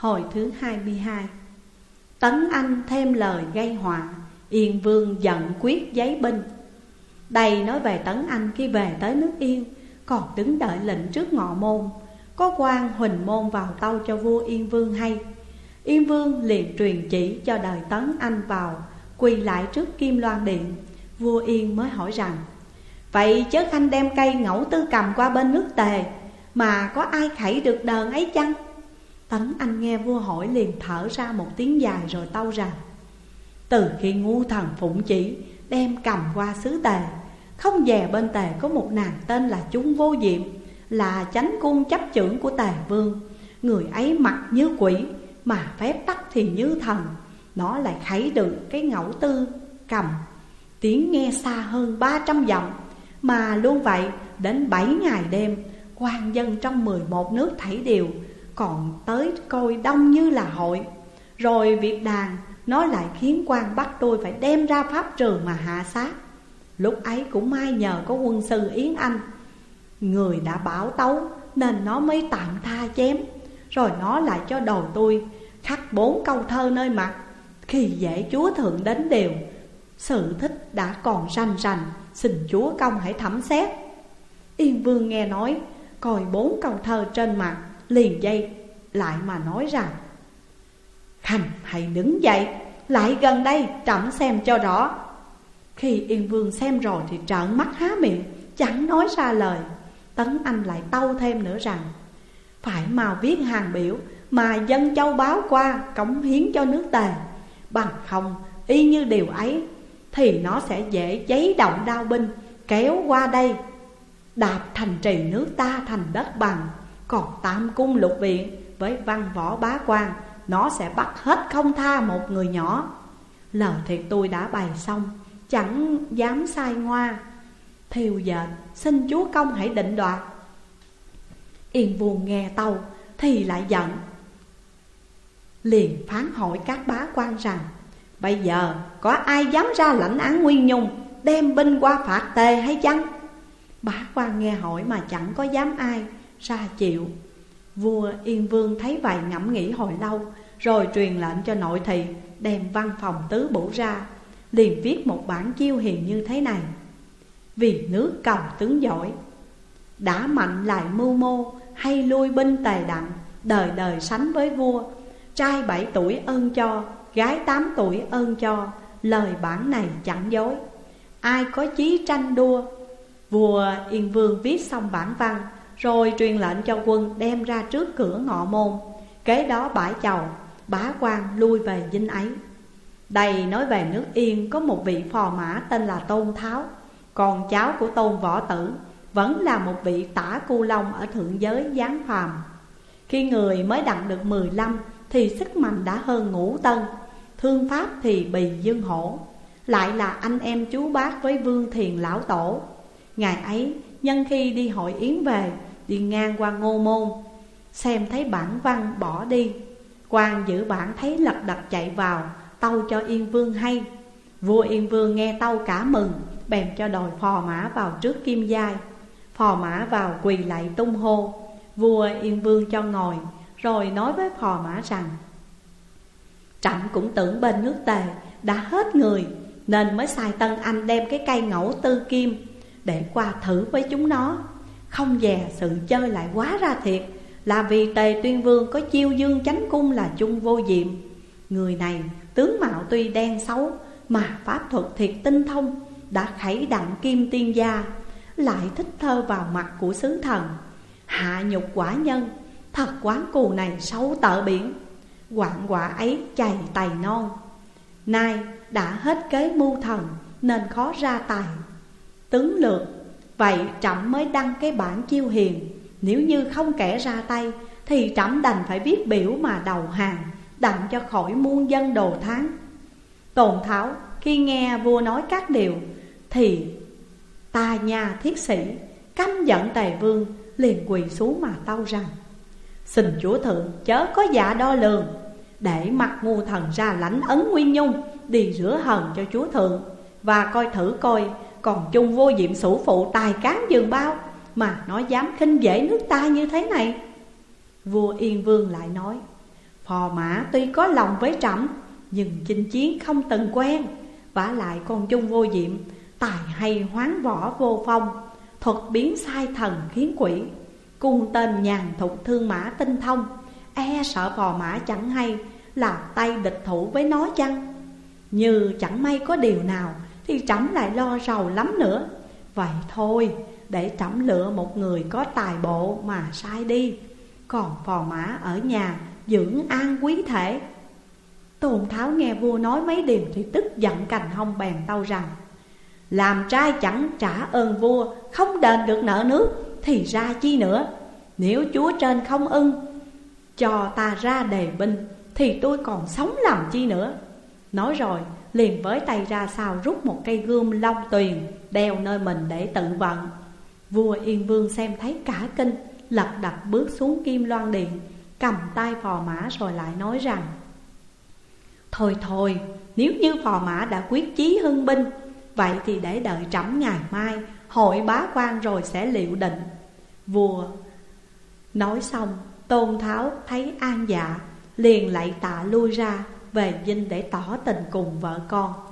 Hồi thứ 22 Tấn Anh thêm lời gây họa, Yên Vương giận quyết giấy binh. Đây nói về Tấn Anh khi về tới nước Yên, Còn đứng đợi lệnh trước ngọ môn. Có quan huỳnh môn vào tâu cho vua Yên Vương hay. Yên Vương liền truyền chỉ cho đời Tấn Anh vào, Quỳ lại trước Kim Loan Điện. Vua Yên mới hỏi rằng, Vậy chớ khanh đem cây ngẫu tư cầm qua bên nước tề, Mà có ai khẩy được đờn ấy chăng? Tấn Anh nghe vua hỏi liền thở ra một tiếng dài rồi tâu rằng, Từ khi ngu thần phụng chỉ, đem cầm qua xứ tề, Không dè bên tề có một nàng tên là Trung Vô Diệm, Là chánh cung chấp trưởng của tề vương. Người ấy mặt như quỷ, mà phép tắc thì như thần. Nó lại khấy được cái ngẫu tư, cầm. Tiếng nghe xa hơn ba trăm dặm, Mà luôn vậy đến bảy ngày đêm, quan dân trong mười một nước thảy đều còn tới coi đông như là hội. Rồi việc đàn, Nó lại khiến quan bắt tôi phải đem ra pháp trường mà hạ sát. Lúc ấy cũng may nhờ có quân sư Yến Anh. Người đã bảo tấu Nên nó mới tạm tha chém. Rồi nó lại cho đòi tôi Khắc bốn câu thơ nơi mặt. Khi dễ chúa thượng đến đều, Sự thích đã còn rành rành, Xin chúa công hãy thẩm xét. Yên vương nghe nói, Coi bốn câu thơ trên mặt, Liền dây lại mà nói rằng Khanh hãy đứng dậy, Lại gần đây trẫm xem cho rõ. Khi Yên Vương xem rồi thì trợn mắt há miệng, Chẳng nói ra lời. Tấn Anh lại tâu thêm nữa rằng, Phải mau viết hàng biểu Mà dân châu báo qua cống hiến cho nước tề. Bằng không, y như điều ấy, Thì nó sẽ dễ cháy động đao binh, Kéo qua đây, Đạp thành trì nước ta thành đất bằng. Còn tam cung lục viện với văn võ bá quan, Nó sẽ bắt hết không tha một người nhỏ. Lời thiệt tôi đã bày xong, Chẳng dám sai ngoa. Thiều dệt, xin chúa công hãy định đoạt. Yên vuông nghe tâu, thì lại giận. Liền phán hỏi các bá quan rằng, Bây giờ có ai dám ra lãnh án Nguyên Nhung, Đem binh qua phạt tề hay chăng? Bá quan nghe hỏi mà chẳng có dám ai ra chịu. Vua Yên Vương thấy vậy ngẫm nghĩ hồi lâu Rồi truyền lệnh cho nội thị đem văn phòng tứ bổ ra Liền viết một bản chiêu hiền như thế này. Vì nước cầu tướng giỏi Đã mạnh lại mưu mô hay lui binh tề đặng Đời đời sánh với vua Trai bảy tuổi ơn cho, gái tám tuổi ơn cho Lời bản này chẳng dối. Ai có chí tranh đua? Vua Yên Vương viết xong bản văn rồi truyền lệnh cho quân đem ra trước cửa ngọ môn. Kế đó bãi chầu Bá quan lui về dinh ấy. Đây nói về nước Yên, Có một vị phò mã tên là Tôn Tháo. Còn cháu của Tôn Võ Tử Vẫn là một vị tả cu long Ở thượng giới giáng phàm. Khi người mới đặng được 15 Thì sức mạnh đã hơn ngũ tân. Thương pháp thì bì dương hổ. Lại là anh em chú bác với Vương Thiền Lão Tổ. Ngày ấy, nhân khi đi hội yến về đi ngang qua ngô môn, Xem thấy bản văn bỏ đi. Quan giữ bản thấy lật đật chạy vào, Tâu cho Yên Vương hay. Vua Yên Vương nghe tâu cả mừng, Bèn cho đòi phò mã vào trước kim giai. Phò mã vào quỳ lại tung hô. Vua Yên Vương cho ngồi, Rồi nói với phò mã rằng, Trẫm cũng tưởng bên nước tề đã hết người, Nên mới sai Tân Anh đem cái cây ngẫu tư kim Để qua thử với chúng nó không dè sự chơi lại quá ra thiệt. Là vì tề tuyên vương có chiêu dương chánh cung là chung vô diệm. Người này, tướng mạo tuy đen xấu, Mà pháp thuật thiệt tinh thông, Đã khẩy đặng kim tiên gia, Lại thích thơ vào mặt của sứ thần. Hạ nhục quả nhân, Thật quán cù này xấu tợ biển. Quạng quả ấy chày tài non. Nay đã hết kế mưu thần, Nên khó ra tài. Tướng lược Vậy trẫm mới đăng cái bản chiêu hiền. Nếu như không kẻ ra tay, Thì trẫm đành phải viết biểu mà đầu hàng Đặng cho khỏi muôn dân đồ tháng Tồn Tháo, khi nghe vua nói các điều, Thì, ta nhà thiết sĩ, Căm giận tề vương, liền quỳ xuống mà tâu rằng, Xin chúa thượng, chớ có dạ đo lường, Để mặt ngu thần ra lãnh ấn nguyên nhung, Đi rửa hần cho chúa thượng, Và coi thử coi còn chung vô diệm sủ phụ tài cán dường bao, Mà nó dám khinh dễ nước ta như thế này. Vua Yên Vương lại nói, Phò mã tuy có lòng với trẫm, Nhưng chinh chiến không từng quen. Vả lại con chung vô diệm, Tài hay hoán võ vô phong, Thuật biến sai thần khiến quỷ. Cung tên nhàn thục thương mã tinh thông E sợ phò mã chẳng hay Là tay địch thủ với nó chăng? Như chẳng may có điều nào thì trẫm lại lo rầu lắm nữa. Vậy thôi để trẫm lựa một người có tài bộ mà sai đi. Còn phò mã ở nhà dưỡng an quý thể. Tôn Tháo nghe vua nói mấy điều thì tức giận cành hông bèn tâu rằng Làm trai chẳng trả ơn vua, không đền được nợ nước Thì ra chi nữa, nếu chúa trên không ưng Cho ta ra đề binh, thì tôi còn sống làm chi nữa? Nói rồi, liền với tay ra sau rút một cây gươm long tuyền Đeo nơi mình để tự vận. Vua Yên Vương xem thấy cả kinh Lật đật bước xuống kim loan điện Cầm tay phò mã rồi lại nói rằng Thôi thôi, nếu như phò mã đã quyết chí hưng binh Vậy thì để đợi trẫm ngày mai Hội bá quan rồi sẽ liệu định. Vua Nói xong Tôn Tháo thấy an dạ Liền lạy tạ lui ra về dinh để tỏ tình cùng vợ con.